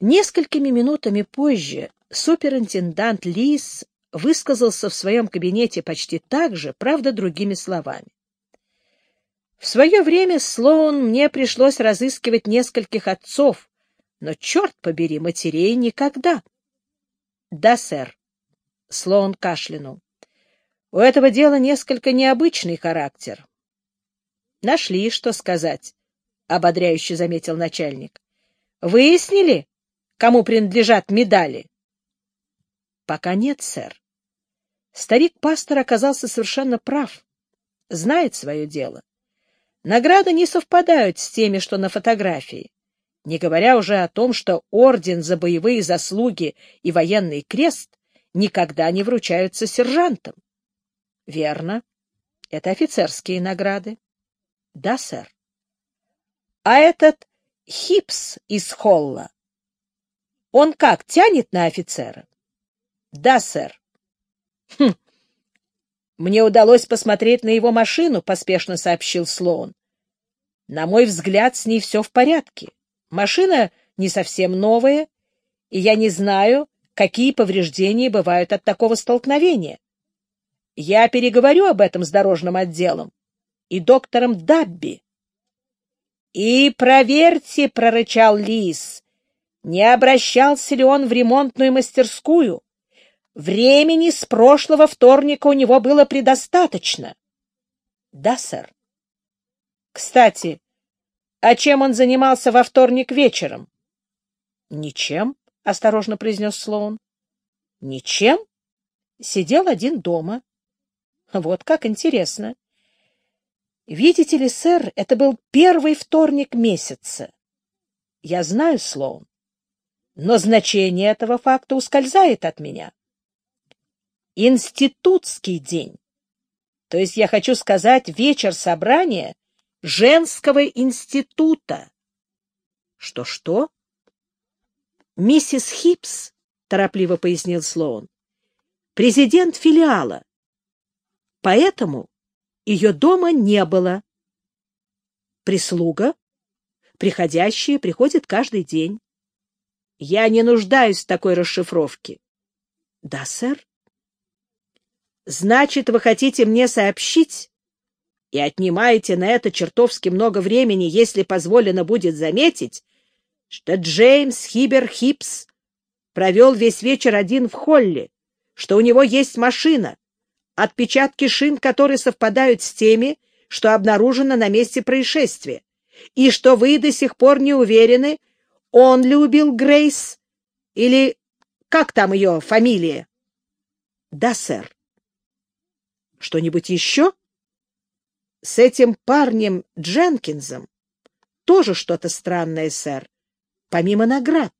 Несколькими минутами позже суперинтендант Лис высказался в своем кабинете почти так же, правда, другими словами. В свое время, Слоун, мне пришлось разыскивать нескольких отцов, но, черт побери, матерей никогда. — Да, сэр. Слоун кашлянул. — У этого дела несколько необычный характер. — Нашли, что сказать, — ободряюще заметил начальник. — Выяснили, кому принадлежат медали? — Пока нет, сэр. Старик-пастор оказался совершенно прав. Знает свое дело. Награды не совпадают с теми, что на фотографии, не говоря уже о том, что орден за боевые заслуги и военный крест никогда не вручаются сержантам. Верно. Это офицерские награды. Да, сэр. А этот Хипс из Холла, он как, тянет на офицера? Да, сэр. Хм, «Мне удалось посмотреть на его машину», — поспешно сообщил Слоун. «На мой взгляд, с ней все в порядке. Машина не совсем новая, и я не знаю, какие повреждения бывают от такого столкновения. Я переговорю об этом с дорожным отделом и доктором Дабби». «И проверьте», — прорычал Лис, — «не обращался ли он в ремонтную мастерскую?» Времени с прошлого вторника у него было предостаточно. — Да, сэр. — Кстати, а чем он занимался во вторник вечером? — Ничем, — осторожно произнес Слоун. — Ничем? Сидел один дома. Вот как интересно. Видите ли, сэр, это был первый вторник месяца. Я знаю, Слоун, но значение этого факта ускользает от меня институтский день. То есть я хочу сказать вечер собрания женского института. Что-что? Миссис Хипс, торопливо пояснил Слоун, президент филиала. Поэтому ее дома не было. Прислуга, приходящие, приходит каждый день. Я не нуждаюсь в такой расшифровке. Да, сэр. Значит, вы хотите мне сообщить и отнимаете на это чертовски много времени, если позволено будет заметить, что Джеймс Хибер Хипс провел весь вечер один в холле, что у него есть машина, отпечатки шин которые совпадают с теми, что обнаружено на месте происшествия, и что вы до сих пор не уверены, он ли убил Грейс или как там ее фамилия? — Да, сэр. Что-нибудь еще? С этим парнем Дженкинсом тоже что-то странное, сэр, помимо наград.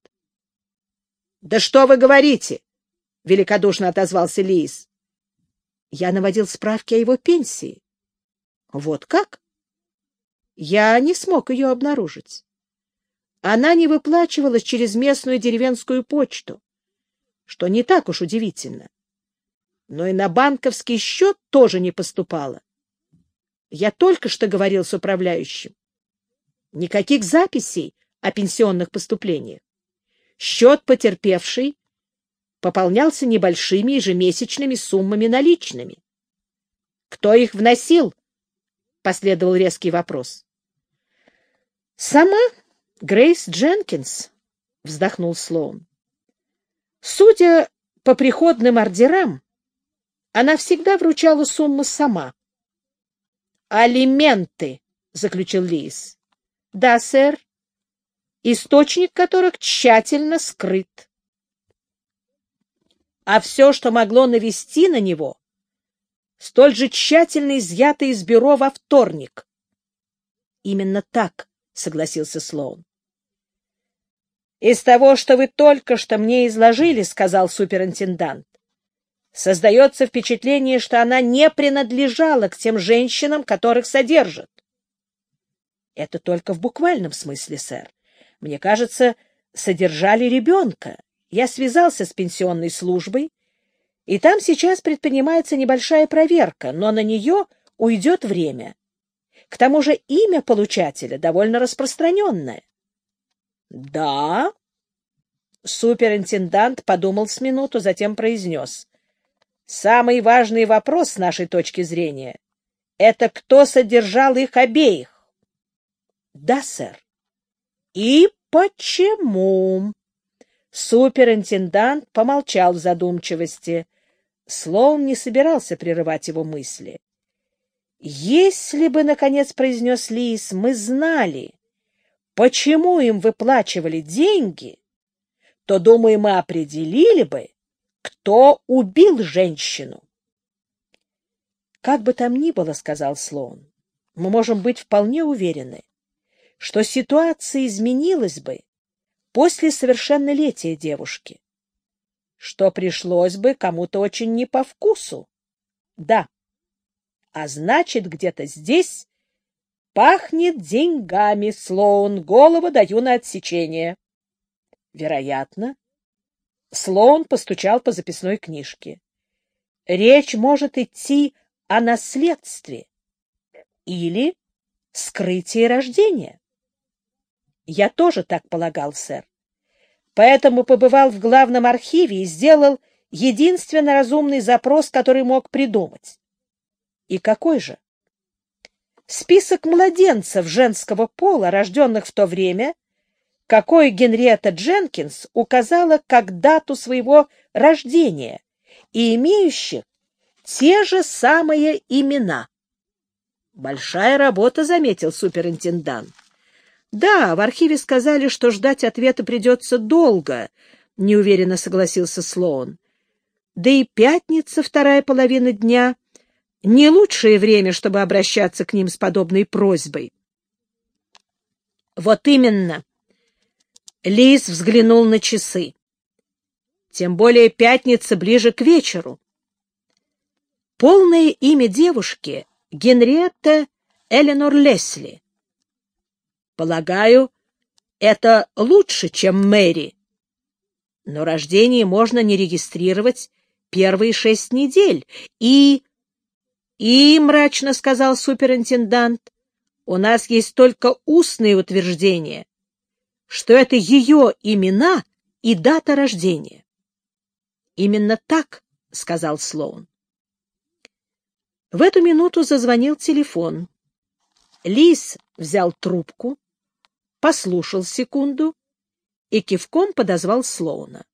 — Да что вы говорите? — великодушно отозвался Лиис. — Я наводил справки о его пенсии. — Вот как? Я не смог ее обнаружить. Она не выплачивалась через местную деревенскую почту, что не так уж удивительно но и на банковский счет тоже не поступало. Я только что говорил с управляющим. Никаких записей о пенсионных поступлениях. Счет потерпевший пополнялся небольшими ежемесячными суммами наличными. «Кто их вносил?» — последовал резкий вопрос. «Сама Грейс Дженкинс», — вздохнул Слоун. «Судя по приходным ордерам, она всегда вручала сумму сама. «Алименты», — заключил Лис. «Да, сэр. Источник которых тщательно скрыт. А все, что могло навести на него, столь же тщательно изъято из бюро во вторник». «Именно так», — согласился Слоун. «Из того, что вы только что мне изложили, — сказал суперинтендант, создается впечатление, что она не принадлежала к тем женщинам, которых содержат. Это только в буквальном смысле, сэр. Мне кажется, содержали ребенка. Я связался с пенсионной службой, и там сейчас предпринимается небольшая проверка, но на нее уйдет время. К тому же имя получателя довольно распространенное. — Да? Суперинтендант подумал с минуту, затем произнес. «Самый важный вопрос с нашей точки зрения — это кто содержал их обеих?» «Да, сэр». «И почему?» Суперинтендант помолчал в задумчивости. Слоун не собирался прерывать его мысли. «Если бы, — наконец произнес Лис, — мы знали, почему им выплачивали деньги, то, думаю, мы определили бы, кто убил женщину. Как бы там ни было, — сказал Слоун, — мы можем быть вполне уверены, что ситуация изменилась бы после совершеннолетия девушки, что пришлось бы кому-то очень не по вкусу. Да, а значит, где-то здесь пахнет деньгами, Слоун, голову даю на отсечение. Вероятно. Слоун постучал по записной книжке. Речь может идти о наследстве или скрытии рождения. Я тоже так полагал, сэр. Поэтому побывал в главном архиве и сделал единственно разумный запрос, который мог придумать. И какой же? Список младенцев женского пола, рожденных в то время, какой Генриетта Дженкинс указала как дату своего рождения и имеющих те же самые имена. Большая работа, заметил суперинтендант. Да, в архиве сказали, что ждать ответа придется долго, неуверенно согласился Слоун. Да и пятница, вторая половина дня, не лучшее время, чтобы обращаться к ним с подобной просьбой. Вот именно, Лис взглянул на часы. Тем более пятница ближе к вечеру. Полное имя девушки — Генриетта Эленор Лесли. Полагаю, это лучше, чем Мэри. Но рождение можно не регистрировать первые шесть недель. И... И, мрачно сказал суперинтендант, у нас есть только устные утверждения что это ее имена и дата рождения. «Именно так», — сказал Слоун. В эту минуту зазвонил телефон. Лис взял трубку, послушал секунду и кивком подозвал Слоуна.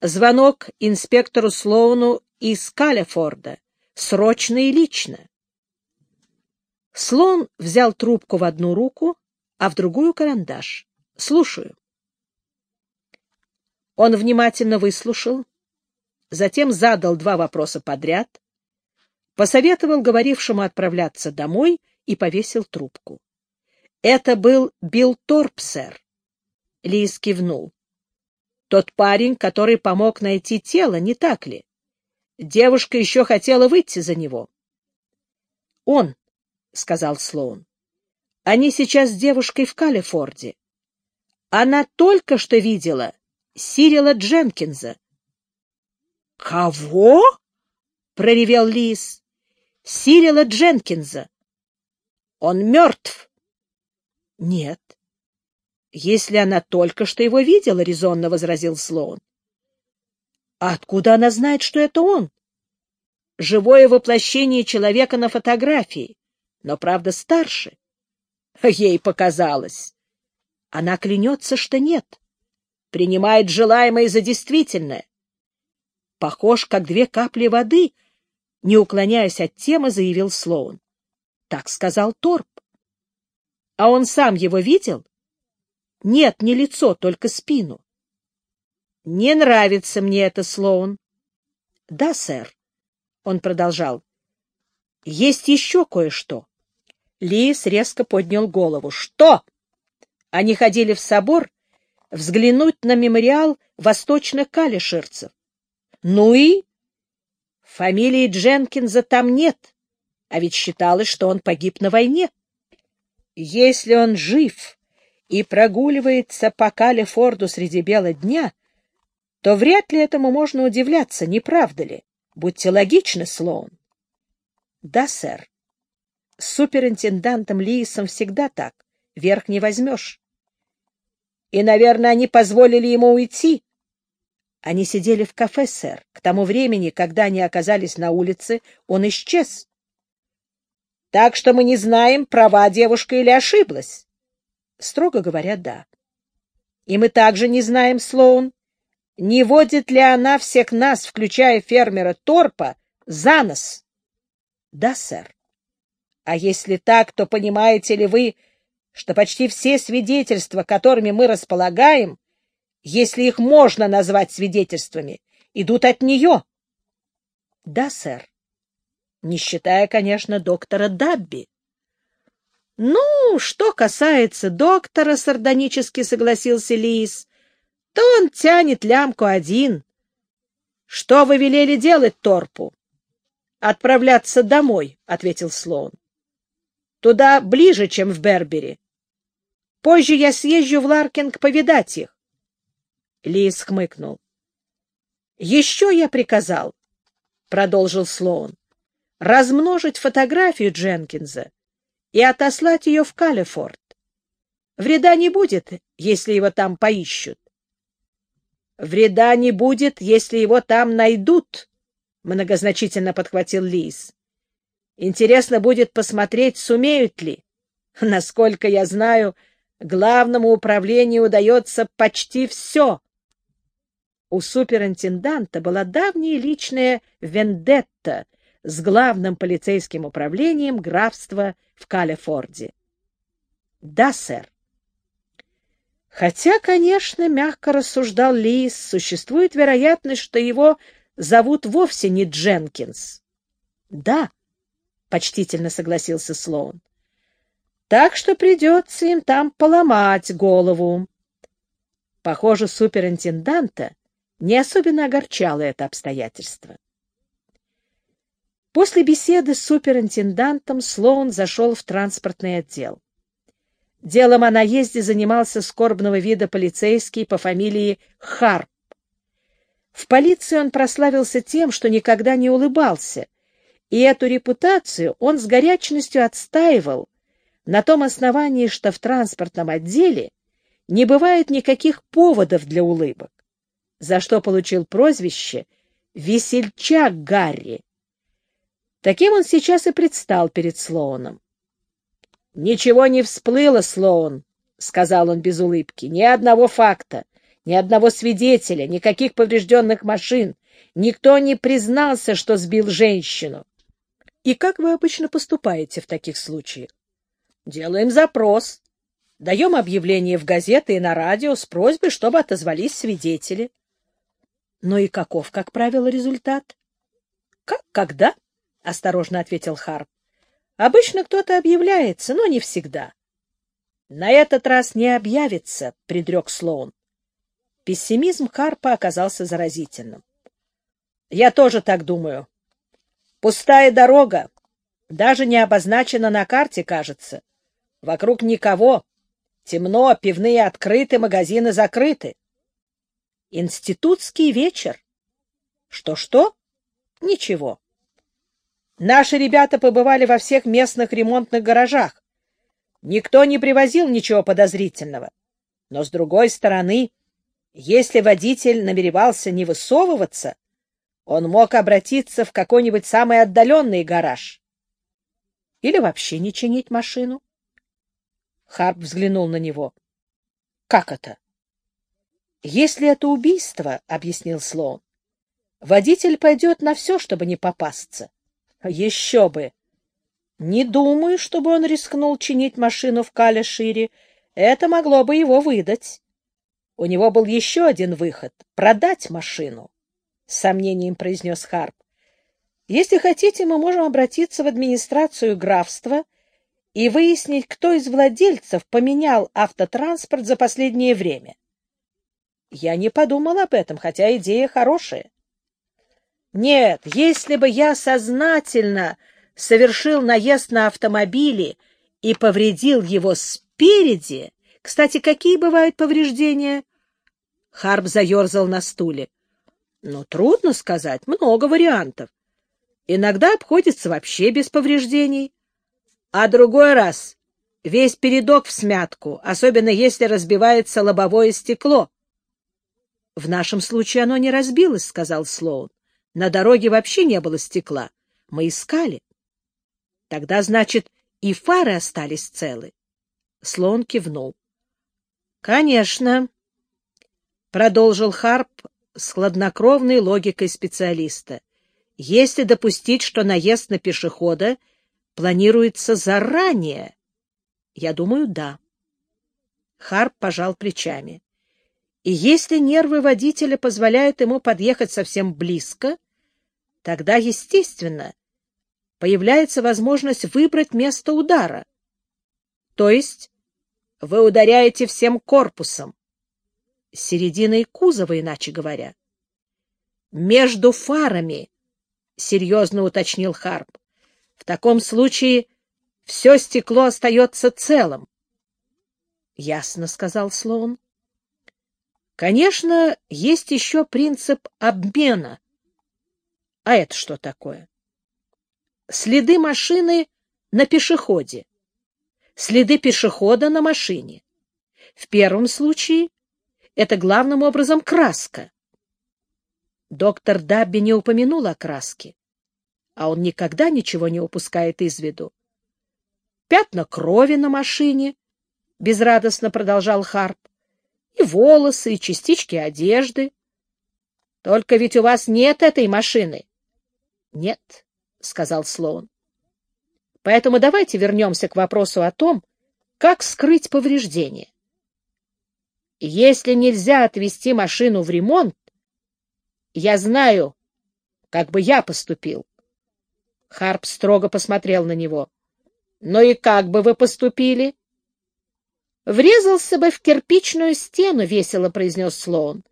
Звонок инспектору Слоуну из Калифорда, срочно и лично. Слоун взял трубку в одну руку, а в другую — карандаш. Слушаю. Он внимательно выслушал, затем задал два вопроса подряд, посоветовал говорившему отправляться домой и повесил трубку. Это был Билл Торп, сэр. Лис кивнул. Тот парень, который помог найти тело, не так ли? Девушка еще хотела выйти за него. — Он, — сказал Слоун. Они сейчас с девушкой в Калифорде. Она только что видела Сирила Дженкинза. — Кого? — проревел Лис. — Сирила Дженкинза. Он мертв. — Нет. — Если она только что его видела, — резонно возразил Слоун. — Откуда она знает, что это он? Живое воплощение человека на фотографии, но, правда, старше. Ей показалось. Она клянется, что нет. Принимает желаемое за действительное. Похож, как две капли воды, не уклоняясь от темы, заявил Слоун. Так сказал Торп. А он сам его видел? Нет, не лицо, только спину. Не нравится мне это, Слоун. Да, сэр. Он продолжал. Есть еще кое-что. Лис резко поднял голову. «Что?» Они ходили в собор взглянуть на мемориал восточных калиширцев. «Ну и?» Фамилии Дженкинза там нет, а ведь считалось, что он погиб на войне. Если он жив и прогуливается по Калифорду среди бела дня, то вряд ли этому можно удивляться, не правда ли? Будьте логичны, Слоун. — Да, сэр. С суперинтендантом Лиисом всегда так. Верх не возьмешь. и, наверное, они позволили ему уйти. Они сидели в кафе, сэр. К тому времени, когда они оказались на улице, он исчез. Так что мы не знаем, права девушка или ошиблась. Строго говоря, да. И мы также не знаем, Слоун, не водит ли она всех нас, включая фермера Торпа, за нос? Да, сэр. А если так, то понимаете ли вы, что почти все свидетельства, которыми мы располагаем, если их можно назвать свидетельствами, идут от нее. — Да, сэр. Не считая, конечно, доктора Дабби. — Ну, что касается доктора, — сардонически согласился Лис, — то он тянет лямку один. — Что вы велели делать Торпу? — Отправляться домой, — ответил Слоун. — Туда ближе, чем в Бербери. Позже я съезжу в Ларкинг повидать их. Лис хмыкнул. — Еще я приказал, — продолжил Слоун, — размножить фотографию Дженкинса и отослать ее в Калифорд. Вреда не будет, если его там поищут. — Вреда не будет, если его там найдут, — многозначительно подхватил Лис. — Интересно будет посмотреть, сумеют ли. Насколько я знаю, главному управлению удается почти все — у суперинтенданта была давняя личная вендетта с главным полицейским управлением графства в Калифорде. — Да, сэр. Хотя, конечно, мягко рассуждал Лис, существует вероятность, что его зовут вовсе не Дженкинс. — Да, — почтительно согласился Слоун. — Так что придется им там поломать голову. Похоже, суперинтенданта не особенно огорчало это обстоятельство. После беседы с суперинтендантом Слоун зашел в транспортный отдел. Делом о наезде занимался скорбного вида полицейский по фамилии Харп. В полиции он прославился тем, что никогда не улыбался, и эту репутацию он с горячностью отстаивал на том основании, что в транспортном отделе не бывает никаких поводов для улыбок за что получил прозвище «Весельчак Гарри». Таким он сейчас и предстал перед Слоуном. «Ничего не всплыло, Слоун», — сказал он без улыбки, — «ни одного факта, ни одного свидетеля, никаких поврежденных машин. Никто не признался, что сбил женщину». «И как вы обычно поступаете в таких случаях?» «Делаем запрос. Даем объявление в газеты и на радио с просьбой, чтобы отозвались свидетели». Ну и каков, как правило, результат? — Как когда? — осторожно ответил Харп. — Обычно кто-то объявляется, но не всегда. — На этот раз не объявится, — предрек Слоун. Пессимизм Харпа оказался заразительным. — Я тоже так думаю. Пустая дорога, даже не обозначена на карте, кажется. Вокруг никого. Темно, пивные открыты, магазины закрыты. Институтский вечер. Что-что? Ничего. Наши ребята побывали во всех местных ремонтных гаражах. Никто не привозил ничего подозрительного. Но, с другой стороны, если водитель намеревался не высовываться, он мог обратиться в какой-нибудь самый отдаленный гараж. Или вообще не чинить машину. Харп взглянул на него. — Как это? Если это убийство, — объяснил Слоун, — водитель пойдет на все, чтобы не попасться. Еще бы! Не думаю, чтобы он рискнул чинить машину в Кале-Шире. Это могло бы его выдать. У него был еще один выход — продать машину, — с сомнением произнес Харп. Если хотите, мы можем обратиться в администрацию графства и выяснить, кто из владельцев поменял автотранспорт за последнее время. Я не подумал об этом, хотя идея хорошая. Нет, если бы я сознательно совершил наезд на автомобиле и повредил его спереди... Кстати, какие бывают повреждения? Харп заерзал на стуле. Ну, трудно сказать, много вариантов. Иногда обходится вообще без повреждений. А другой раз Весь передок в смятку, особенно если разбивается лобовое стекло. — В нашем случае оно не разбилось, — сказал Слоун. — На дороге вообще не было стекла. Мы искали. — Тогда, значит, и фары остались целы. Слоун кивнул. — Конечно, — продолжил Харп с хладнокровной логикой специалиста. — Если допустить, что наезд на пешехода планируется заранее, я думаю, да. Харп пожал плечами. И если нервы водителя позволяют ему подъехать совсем близко, тогда, естественно, появляется возможность выбрать место удара. То есть вы ударяете всем корпусом, серединой кузова, иначе говоря. Между фарами, — серьезно уточнил Харп. В таком случае все стекло остается целым. — Ясно, — сказал Слоун. — Конечно, есть еще принцип обмена. А это что такое? Следы машины на пешеходе. Следы пешехода на машине. В первом случае это главным образом краска. Доктор Дабби не упомянул о краске, а он никогда ничего не упускает из виду пятна крови на машине, — безрадостно продолжал Харп, — и волосы, и частички одежды. Только ведь у вас нет этой машины. — Нет, — сказал Слоун. — Поэтому давайте вернемся к вопросу о том, как скрыть повреждения. Если нельзя отвезти машину в ремонт, я знаю, как бы я поступил. Харп строго посмотрел на него. Ну и как бы вы поступили? Врезался бы в кирпичную стену, весело произнес Слоун.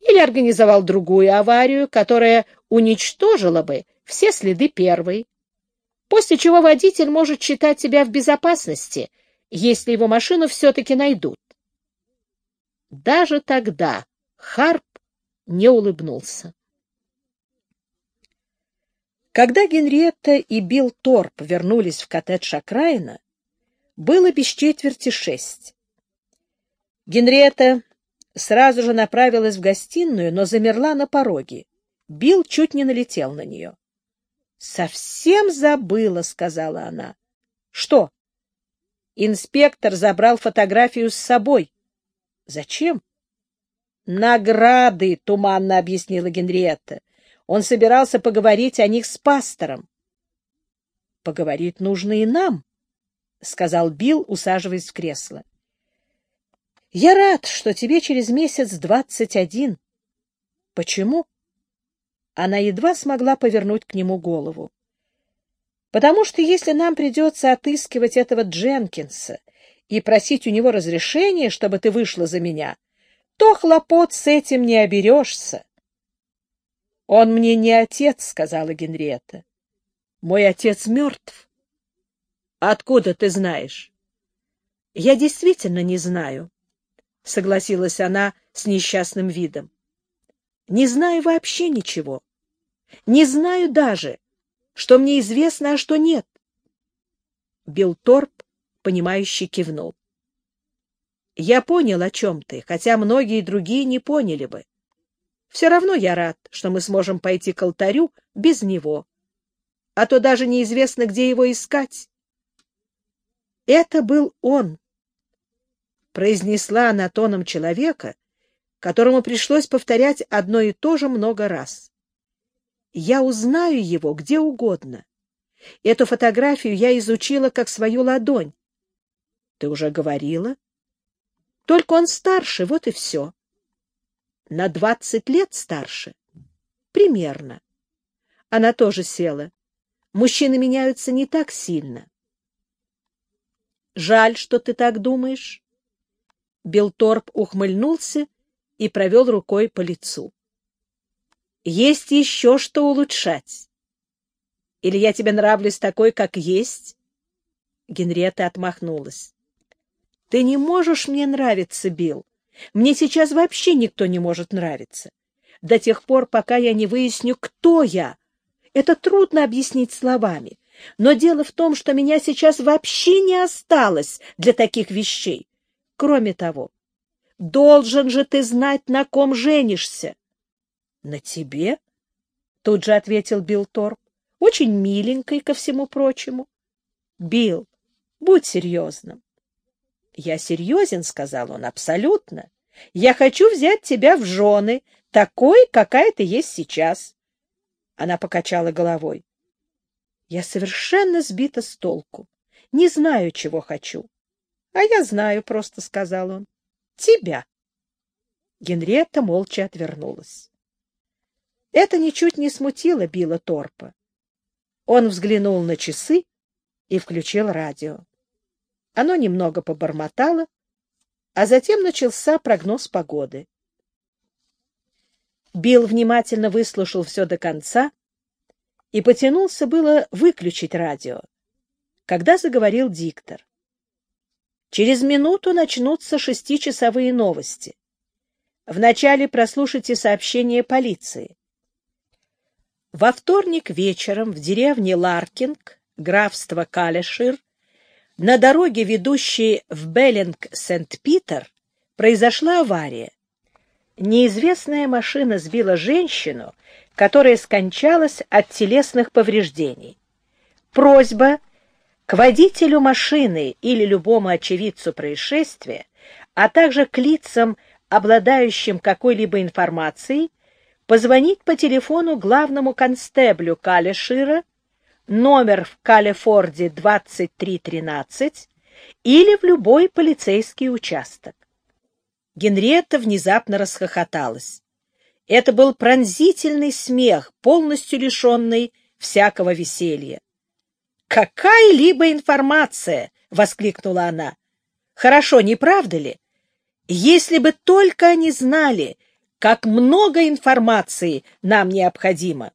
Или организовал другую аварию, которая уничтожила бы все следы первой. После чего водитель может считать себя в безопасности, если его машину все-таки найдут. Даже тогда Харп не улыбнулся. Когда Генриетта и Билл Торп вернулись в коттедж окраина, было без четверти шесть. Генриетта сразу же направилась в гостиную, но замерла на пороге. Билл чуть не налетел на нее. — Совсем забыла, — сказала она. — Что? Инспектор забрал фотографию с собой. — Зачем? — Награды, — туманно объяснила Генриетта. Он собирался поговорить о них с пастором. — Поговорить нужно и нам, — сказал Билл, усаживаясь в кресло. — Я рад, что тебе через месяц двадцать один. — Почему? Она едва смогла повернуть к нему голову. — Потому что если нам придется отыскивать этого Дженкинса и просить у него разрешения, чтобы ты вышла за меня, то хлопот с этим не оберешься. — Он мне не отец, — сказала Генриетта. — Мой отец мертв. — Откуда ты знаешь? — Я действительно не знаю, — согласилась она с несчастным видом. — Не знаю вообще ничего. Не знаю даже, что мне известно, а что нет. Билторп, понимающе кивнул. — Я понял, о чем ты, хотя многие другие не поняли бы. Все равно я рад, что мы сможем пойти к алтарю без него. А то даже неизвестно, где его искать. Это был он, произнесла она тоном человека, которому пришлось повторять одно и то же много раз. Я узнаю его где угодно. Эту фотографию я изучила как свою ладонь. Ты уже говорила? Только он старше, вот и все на двадцать лет старше. Примерно. Она тоже села. Мужчины меняются не так сильно. Жаль, что ты так думаешь. Белторп ухмыльнулся и провел рукой по лицу. Есть еще что улучшать. Или я тебе нравлюсь такой, как есть? Генриетта отмахнулась. Ты не можешь мне нравиться, Билл. Мне сейчас вообще никто не может нравиться. До тех пор, пока я не выясню, кто я. Это трудно объяснить словами. Но дело в том, что меня сейчас вообще не осталось для таких вещей. Кроме того, должен же ты знать, на ком женишься. — На тебе? — тут же ответил Билл Торп. — Очень миленькой, ко всему прочему. — Билл, будь серьезным. — Я серьезен, — сказал он, — абсолютно. Я хочу взять тебя в жены, такой, какая ты есть сейчас. Она покачала головой. Я совершенно сбита с толку. Не знаю, чего хочу. — А я знаю, — просто сказал он. — Тебя. Генриетта молча отвернулась. Это ничуть не смутило Билла Торпа. Он взглянул на часы и включил радио. Оно немного побормотало, а затем начался прогноз погоды. Билл внимательно выслушал все до конца и потянулся было выключить радио, когда заговорил диктор. Через минуту начнутся шестичасовые новости. Вначале прослушайте сообщение полиции. Во вторник вечером в деревне Ларкинг, графство Калешир, на дороге, ведущей в Беллинг-Сент-Питер, произошла авария. Неизвестная машина сбила женщину, которая скончалась от телесных повреждений. Просьба к водителю машины или любому очевидцу происшествия, а также к лицам, обладающим какой-либо информацией, позвонить по телефону главному констеблю Калешира номер в Калифорде 2313 или в любой полицейский участок. Генриетта внезапно расхохоталась. Это был пронзительный смех, полностью лишенный всякого веселья. «Какая-либо информация!» — воскликнула она. «Хорошо, не правда ли? Если бы только они знали, как много информации нам необходимо!»